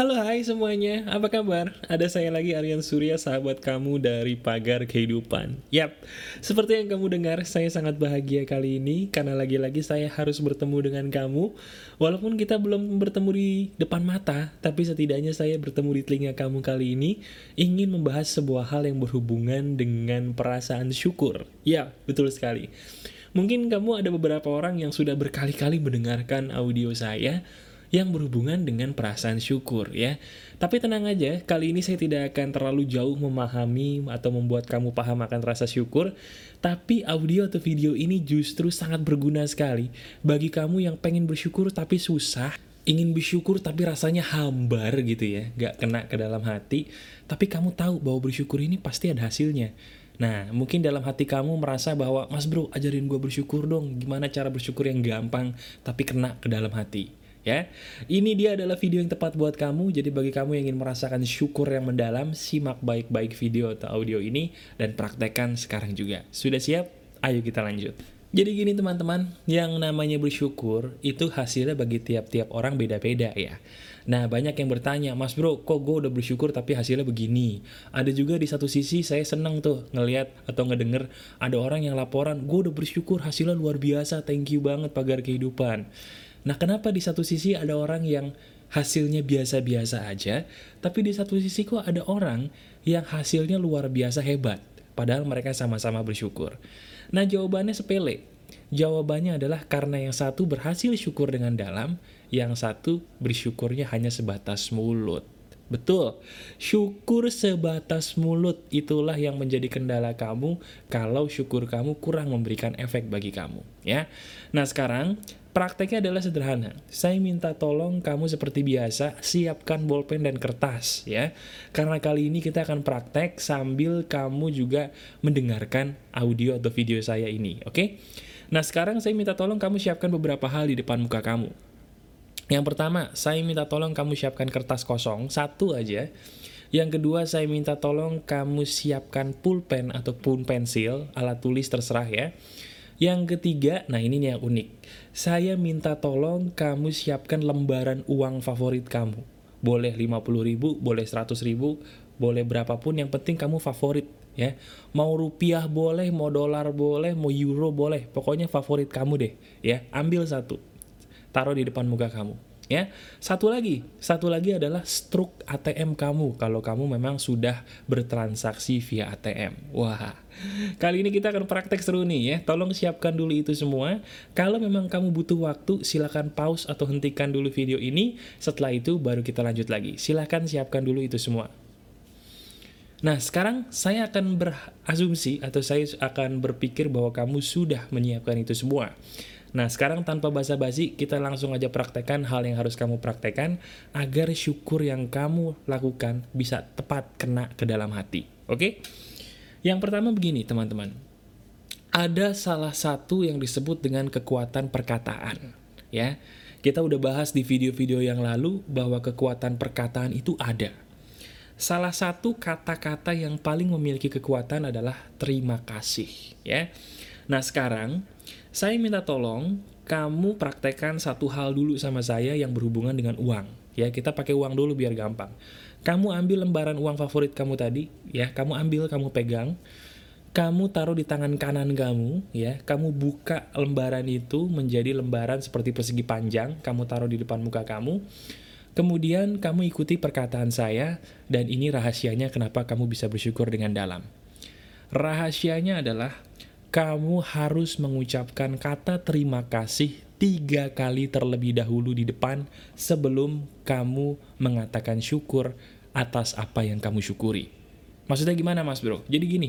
Halo hai semuanya, apa kabar? Ada saya lagi Aryan Surya, sahabat kamu dari Pagar Kehidupan. Yap, seperti yang kamu dengar, saya sangat bahagia kali ini Karena lagi-lagi saya harus bertemu dengan kamu. Walaupun kita belum bertemu di depan mata Tapi setidaknya saya bertemu di telinga kamu kali ini Ingin membahas sebuah hal yang berhubungan dengan perasaan syukur. Ya, betul sekali. Mungkin kamu ada beberapa orang yang sudah berkali-kali mendengarkan audio saya yang berhubungan dengan perasaan syukur ya. Tapi tenang aja, kali ini saya tidak akan terlalu jauh memahami atau membuat kamu paham akan rasa syukur, tapi audio atau video ini justru sangat berguna sekali bagi kamu yang pengen bersyukur tapi susah, ingin bersyukur tapi rasanya hambar gitu ya, gak kena ke dalam hati, tapi kamu tahu bahwa bersyukur ini pasti ada hasilnya. Nah, mungkin dalam hati kamu merasa bahwa, Mas bro, ajarin gue bersyukur dong, gimana cara bersyukur yang gampang, tapi kena ke dalam hati ya. Ini dia adalah video yang tepat buat kamu, jadi bagi kamu yang ingin merasakan syukur yang mendalam, simak baik-baik video atau audio ini dan praktekkan sekarang juga. Sudah siap? Ayo kita lanjut. Jadi gini teman-teman, yang namanya bersyukur itu hasilnya bagi tiap-tiap orang beda-beda ya. Nah banyak yang bertanya, mas bro kok gue udah bersyukur tapi hasilnya begini. Ada juga di satu sisi saya seneng tuh ngeliat atau ngedenger ada orang yang laporan, gue udah bersyukur hasilnya luar biasa, thank you banget pagar kehidupan. Nah, kenapa di satu sisi ada orang yang hasilnya biasa-biasa aja, tapi di satu sisi kok ada orang yang hasilnya luar biasa hebat, padahal mereka sama-sama bersyukur. Nah, jawabannya sepele. Jawabannya adalah karena yang satu berhasil syukur dengan dalam, yang satu bersyukurnya hanya sebatas mulut. Betul, syukur sebatas mulut itulah yang menjadi kendala kamu kalau syukur kamu kurang memberikan efek bagi kamu. ya. Nah sekarang Prakteknya adalah sederhana. Saya minta tolong kamu seperti biasa siapkan bolpen dan kertas ya. Karena kali ini kita akan praktek sambil kamu juga mendengarkan audio atau video saya ini, oke? Okay? Nah, sekarang saya minta tolong kamu siapkan beberapa hal di depan muka kamu. Yang pertama, saya minta tolong kamu siapkan kertas kosong, satu aja. Yang kedua, saya minta tolong kamu siapkan pulpen ataupun pensil, alat tulis terserah ya. Yang ketiga, nah ini nih yang unik. Saya minta tolong kamu siapkan lembaran uang favorit kamu. Boleh 50 ribu, boleh 100 ribu, boleh berapapun, yang penting kamu favorit ya. Mau rupiah boleh, mau dolar boleh, mau euro boleh, pokoknya favorit kamu deh ya. Ambil satu, taruh di depan muka kamu ya. Satu lagi, satu lagi adalah struk ATM kamu kalau kamu memang sudah bertransaksi via ATM. Wah, kali ini kita akan praktek seru nih ya. Tolong siapkan dulu itu semua. Kalau memang kamu butuh waktu, silakan pause atau hentikan dulu video ini. Setelah itu baru kita lanjut lagi. Silakan siapkan dulu itu semua. Nah, sekarang saya akan berasumsi atau saya akan berpikir bahwa kamu sudah menyiapkan itu semua. Nah, sekarang tanpa basa-basi, kita langsung aja praktekkan hal yang harus kamu praktekkan agar syukur yang kamu lakukan bisa tepat kena ke dalam hati. Oke? Yang pertama begini, teman-teman. Ada salah satu yang disebut dengan kekuatan perkataan, ya. Kita udah bahas di video-video yang lalu bahwa kekuatan perkataan itu ada. Salah satu kata-kata yang paling memiliki kekuatan adalah terima kasih, ya. Nah, sekarang saya minta tolong kamu praktekkan satu hal dulu sama saya yang berhubungan dengan uang. Ya, kita pakai uang dulu biar gampang. Kamu ambil lembaran uang favorit kamu tadi, ya, kamu ambil, kamu pegang. Kamu taruh di tangan kanan kamu, ya. Kamu buka lembaran itu menjadi lembaran seperti persegi panjang, kamu taruh di depan muka kamu. Kemudian kamu ikuti perkataan saya, dan ini rahasianya kenapa kamu bisa bersyukur dengan dalam. Rahasianya adalah kamu harus mengucapkan kata terima kasih tiga kali terlebih dahulu di depan sebelum kamu mengatakan syukur atas apa yang kamu syukuri. Maksudnya gimana mas bro? Jadi gini,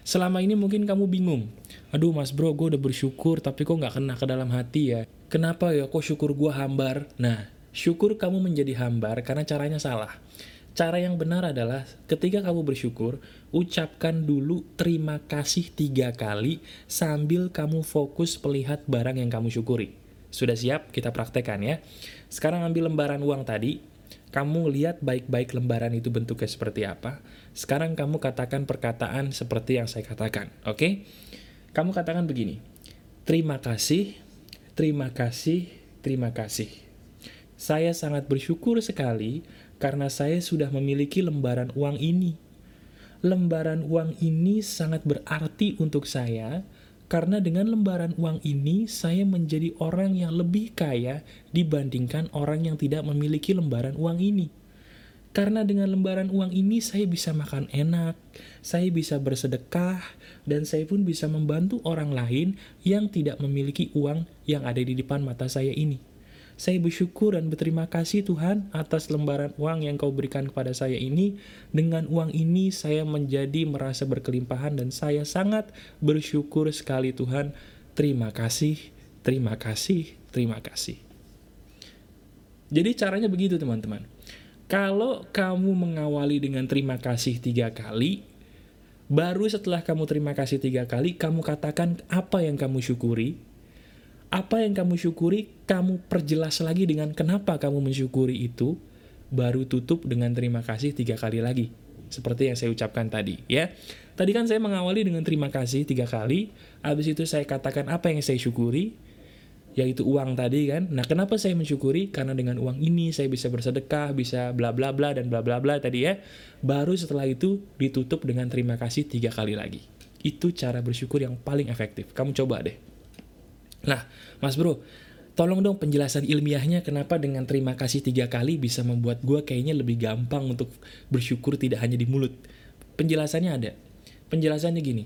selama ini mungkin kamu bingung. Aduh mas bro, gue udah bersyukur tapi kok gak kena ke dalam hati ya. Kenapa ya kok syukur gue hambar? Nah, syukur kamu menjadi hambar karena caranya salah. Cara yang benar adalah ketika kamu bersyukur, ucapkan dulu terima kasih tiga kali sambil kamu fokus melihat barang yang kamu syukuri. Sudah siap? Kita praktekkan ya. Sekarang ambil lembaran uang tadi, kamu lihat baik-baik lembaran itu bentuknya seperti apa. Sekarang kamu katakan perkataan seperti yang saya katakan, oke? Okay? Kamu katakan begini, terima kasih, terima kasih, terima kasih. Saya sangat bersyukur sekali karena saya sudah memiliki lembaran uang ini. Lembaran uang ini sangat berarti untuk saya, karena dengan lembaran uang ini saya menjadi orang yang lebih kaya dibandingkan orang yang tidak memiliki lembaran uang ini. Karena dengan lembaran uang ini saya bisa makan enak, saya bisa bersedekah, dan saya pun bisa membantu orang lain yang tidak memiliki uang yang ada di depan mata saya ini. Saya bersyukur dan berterima kasih Tuhan atas lembaran uang yang kau berikan kepada saya ini. Dengan uang ini saya menjadi merasa berkelimpahan dan saya sangat bersyukur sekali Tuhan. Terima kasih, terima kasih, terima kasih. Jadi caranya begitu teman-teman. Kalau kamu mengawali dengan terima kasih tiga kali, baru setelah kamu terima kasih tiga kali, kamu katakan apa yang kamu syukuri, apa yang kamu syukuri, kamu perjelas lagi dengan kenapa kamu mensyukuri itu, baru tutup dengan terima kasih tiga kali lagi. Seperti yang saya ucapkan tadi, ya. Tadi kan saya mengawali dengan terima kasih tiga kali, habis itu saya katakan apa yang saya syukuri, yaitu uang tadi kan. Nah, kenapa saya mensyukuri? Karena dengan uang ini saya bisa bersedekah, bisa bla bla bla dan bla bla bla tadi ya. Baru setelah itu ditutup dengan terima kasih tiga kali lagi. Itu cara bersyukur yang paling efektif. Kamu coba deh. Nah, Mas Bro, tolong dong penjelasan ilmiahnya kenapa dengan terima kasih tiga kali bisa membuat gue kayaknya lebih gampang untuk bersyukur tidak hanya di mulut. Penjelasannya ada. Penjelasannya gini,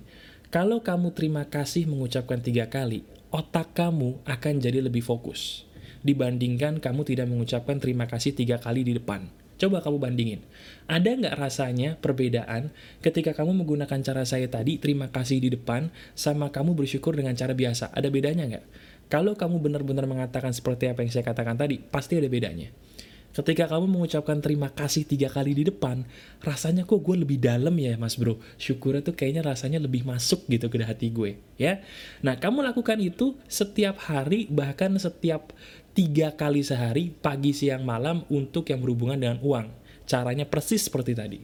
kalau kamu terima kasih mengucapkan tiga kali, otak kamu akan jadi lebih fokus dibandingkan kamu tidak mengucapkan terima kasih tiga kali di depan. Coba kamu bandingin. Ada nggak rasanya perbedaan ketika kamu menggunakan cara saya tadi, terima kasih di depan, sama kamu bersyukur dengan cara biasa? Ada bedanya nggak? Kalau kamu benar-benar mengatakan seperti apa yang saya katakan tadi, pasti ada bedanya. Ketika kamu mengucapkan terima kasih tiga kali di depan, rasanya kok gue lebih dalam ya mas bro. Syukurnya tuh kayaknya rasanya lebih masuk gitu ke hati gue. ya. Nah kamu lakukan itu setiap hari, bahkan setiap tiga kali sehari, pagi, siang, malam untuk yang berhubungan dengan uang. Caranya persis seperti tadi.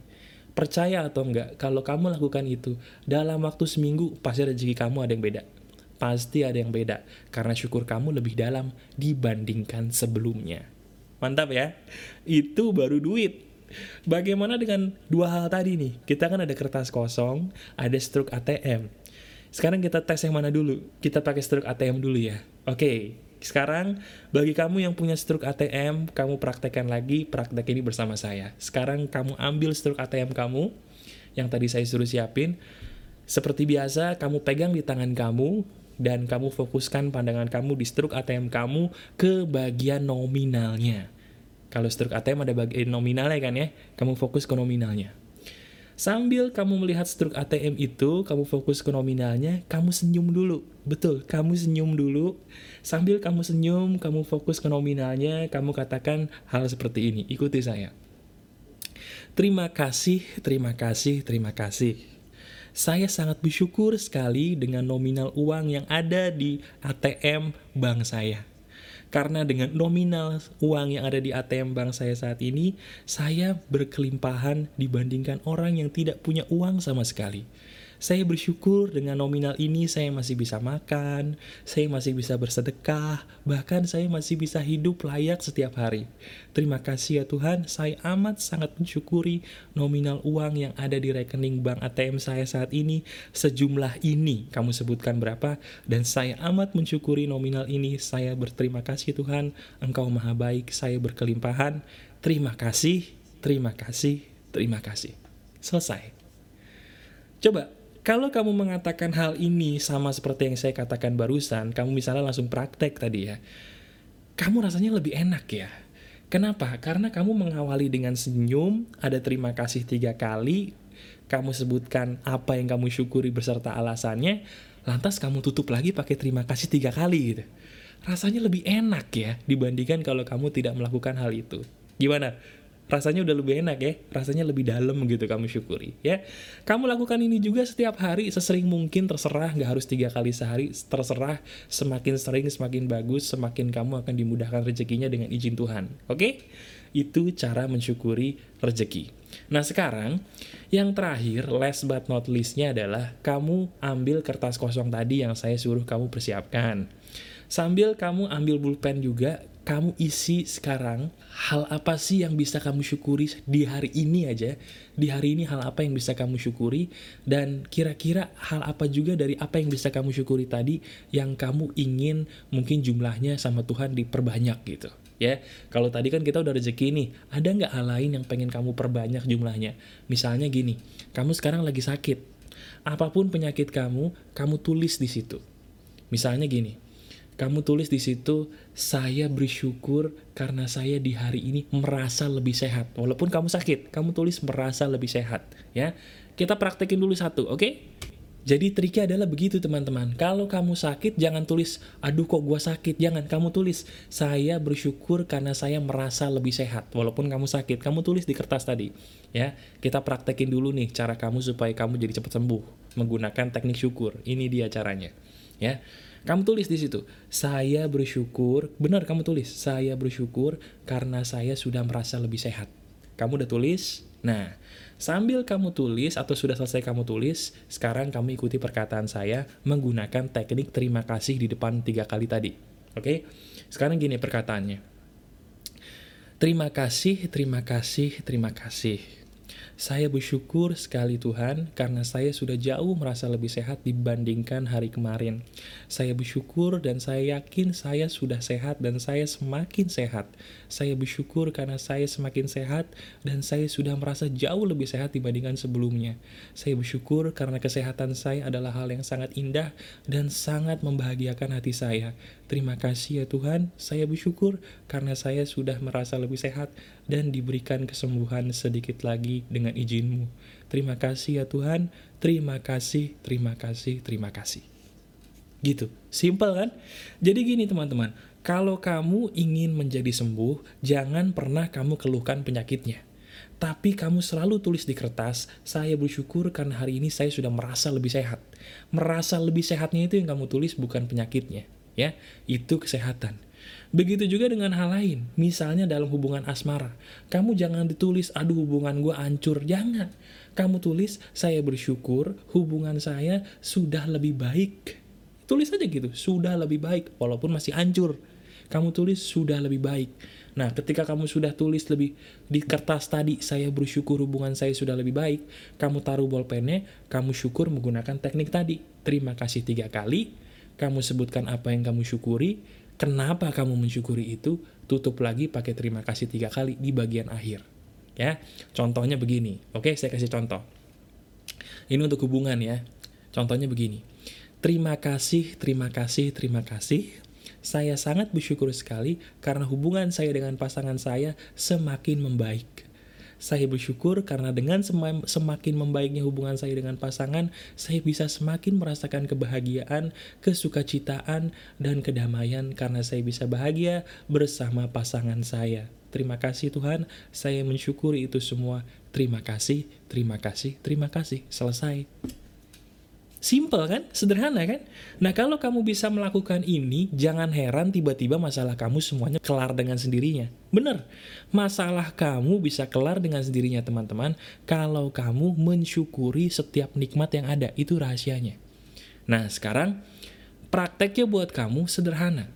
Percaya atau enggak, kalau kamu lakukan itu, dalam waktu seminggu pasti rezeki kamu ada yang beda. Pasti ada yang beda, karena syukur kamu lebih dalam dibandingkan sebelumnya. Mantap ya. Itu baru duit. Bagaimana dengan dua hal tadi nih? Kita kan ada kertas kosong, ada struk ATM. Sekarang kita tes yang mana dulu? Kita pakai struk ATM dulu ya. Oke, sekarang bagi kamu yang punya struk ATM, kamu praktekkan lagi praktek ini bersama saya. Sekarang kamu ambil struk ATM kamu, yang tadi saya suruh siapin. Seperti biasa, kamu pegang di tangan kamu, dan kamu fokuskan pandangan kamu di struk ATM kamu ke bagian nominalnya. Kalau struk ATM ada bagian nominalnya kan ya, kamu fokus ke nominalnya. Sambil kamu melihat struk ATM itu, kamu fokus ke nominalnya, kamu senyum dulu. Betul, kamu senyum dulu. Sambil kamu senyum, kamu fokus ke nominalnya, kamu katakan hal seperti ini. Ikuti saya. Terima kasih, terima kasih, terima kasih saya sangat bersyukur sekali dengan nominal uang yang ada di ATM bank saya. Karena dengan nominal uang yang ada di ATM bank saya saat ini, saya berkelimpahan dibandingkan orang yang tidak punya uang sama sekali. Saya bersyukur dengan nominal ini saya masih bisa makan, saya masih bisa bersedekah, bahkan saya masih bisa hidup layak setiap hari. Terima kasih ya Tuhan, saya amat sangat mensyukuri nominal uang yang ada di rekening bank ATM saya saat ini sejumlah ini. Kamu sebutkan berapa? Dan saya amat mensyukuri nominal ini. Saya berterima kasih Tuhan, Engkau maha baik, saya berkelimpahan. Terima kasih, terima kasih, terima kasih. Selesai. Coba kalau kamu mengatakan hal ini sama seperti yang saya katakan barusan, kamu misalnya langsung praktek tadi ya, kamu rasanya lebih enak ya. Kenapa? Karena kamu mengawali dengan senyum, ada terima kasih tiga kali, kamu sebutkan apa yang kamu syukuri beserta alasannya, lantas kamu tutup lagi pakai terima kasih tiga kali gitu. Rasanya lebih enak ya dibandingkan kalau kamu tidak melakukan hal itu. Gimana? Rasanya udah lebih enak ya rasanya lebih dalam gitu kamu syukuri ya. Kamu lakukan ini juga setiap hari sesering mungkin terserah nggak harus tiga kali sehari terserah semakin sering semakin bagus semakin kamu akan dimudahkan rezekinya dengan izin Tuhan oke? Itu cara mensyukuri rezeki. Nah sekarang yang terakhir last but not leastnya adalah kamu ambil kertas kosong tadi yang saya suruh kamu persiapkan. Sambil kamu ambil pulpen juga kamu isi sekarang hal apa sih yang bisa kamu syukuri di hari ini aja. Di hari ini hal apa yang bisa kamu syukuri dan kira-kira hal apa juga dari apa yang bisa kamu syukuri tadi yang kamu ingin mungkin jumlahnya sama Tuhan diperbanyak gitu. Ya, kalau tadi kan kita udah rezeki nih, ada nggak hal lain yang pengen kamu perbanyak jumlahnya? Misalnya gini, kamu sekarang lagi sakit, apa pun penyakit kamu, kamu tulis di situ. Misalnya gini, kamu tulis di situ, saya bersyukur karena saya di hari ini merasa lebih sehat. Walaupun kamu sakit, kamu tulis merasa lebih sehat. Ya, kita praktekin dulu satu, oke? Okay? Jadi triknya adalah begitu teman-teman. Kalau kamu sakit, jangan tulis, aduh kok gua sakit. Jangan, kamu tulis, saya bersyukur karena saya merasa lebih sehat. Walaupun kamu sakit, kamu tulis di kertas tadi. Ya, kita praktekin dulu nih cara kamu supaya kamu jadi cepat sembuh. Menggunakan teknik syukur. Ini dia caranya. Ya, kamu tulis di situ, saya bersyukur, benar kamu tulis, saya bersyukur karena saya sudah merasa lebih sehat. Kamu udah tulis? Nah, sambil kamu tulis atau sudah selesai kamu tulis, sekarang kamu ikuti perkataan saya menggunakan teknik terima kasih di depan tiga kali tadi. Oke? Sekarang gini perkataannya. Terima kasih, terima kasih, terima kasih. Saya bersyukur sekali Tuhan karena saya sudah jauh merasa lebih sehat dibandingkan hari kemarin. Saya bersyukur dan saya yakin saya sudah sehat dan saya semakin sehat. Saya bersyukur karena saya semakin sehat dan saya sudah merasa jauh lebih sehat dibandingkan sebelumnya. Saya bersyukur karena kesehatan saya adalah hal yang sangat indah dan sangat membahagiakan hati saya. Terima kasih ya Tuhan, saya bersyukur karena saya sudah merasa lebih sehat dan diberikan kesembuhan sedikit lagi dengan izinmu. Terima kasih ya Tuhan, terima kasih, terima kasih, terima kasih. Gitu, simple kan? Jadi gini teman-teman, kalau kamu ingin menjadi sembuh, jangan pernah kamu keluhkan penyakitnya. Tapi kamu selalu tulis di kertas, saya bersyukur karena hari ini saya sudah merasa lebih sehat. Merasa lebih sehatnya itu yang kamu tulis bukan penyakitnya ya itu kesehatan begitu juga dengan hal lain misalnya dalam hubungan asmara. Kamu jangan ditulis aduh hubungan gue hancur. Jangan. Kamu tulis saya bersyukur hubungan saya sudah lebih baik. Tulis aja gitu sudah lebih baik walaupun masih hancur. Kamu tulis sudah lebih baik. Nah, ketika kamu sudah tulis lebih di kertas tadi, saya bersyukur hubungan saya sudah lebih baik, kamu taruh bolpennya, kamu syukur menggunakan teknik tadi. Terima kasih tiga kali, kamu sebutkan apa yang kamu syukuri, kenapa kamu mensyukuri itu, tutup lagi pakai terima kasih tiga kali di bagian akhir. Ya, contohnya begini. Oke, saya kasih contoh. Ini untuk hubungan ya. Contohnya begini. Terima kasih, terima kasih, terima kasih. Saya sangat bersyukur sekali karena hubungan saya dengan pasangan saya semakin membaik. Saya bersyukur karena dengan semakin membaiknya hubungan saya dengan pasangan, saya bisa semakin merasakan kebahagiaan, kesukacitaan, dan kedamaian karena saya bisa bahagia bersama pasangan saya. Terima kasih Tuhan, saya mensyukuri itu semua. Terima kasih, terima kasih, terima kasih. Selesai. Simple kan? Sederhana kan? Nah kalau kamu bisa melakukan ini, jangan heran tiba-tiba masalah kamu semuanya kelar dengan sendirinya. Bener, masalah kamu bisa kelar dengan sendirinya teman-teman, kalau kamu mensyukuri setiap nikmat yang ada, itu rahasianya. Nah sekarang, prakteknya buat kamu sederhana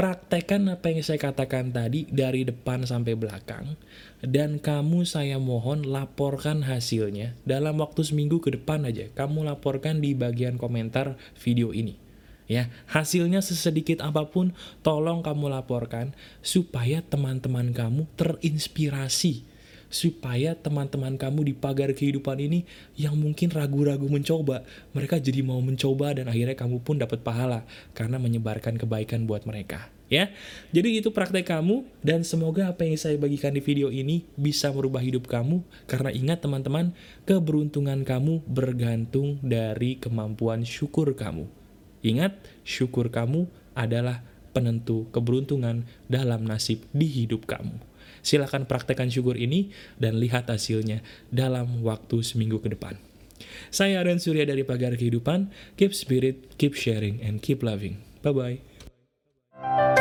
praktekkan apa yang saya katakan tadi dari depan sampai belakang dan kamu saya mohon laporkan hasilnya dalam waktu seminggu ke depan aja. Kamu laporkan di bagian komentar video ini. Ya hasilnya sesedikit apa pun tolong kamu laporkan supaya teman-teman kamu terinspirasi supaya teman-teman kamu di pagar kehidupan ini yang mungkin ragu-ragu mencoba, mereka jadi mau mencoba dan akhirnya kamu pun dapat pahala karena menyebarkan kebaikan buat mereka. Ya, jadi itu praktek kamu dan semoga apa yang saya bagikan di video ini bisa merubah hidup kamu karena ingat teman-teman, keberuntungan kamu bergantung dari kemampuan syukur kamu. Ingat, syukur kamu adalah penentu keberuntungan dalam nasib di hidup kamu. Silahkan praktekkan syukur ini dan lihat hasilnya dalam waktu seminggu ke depan. Saya Aaron Surya dari Pagar Kehidupan. Keep spirit, keep sharing, and keep loving. Bye-bye.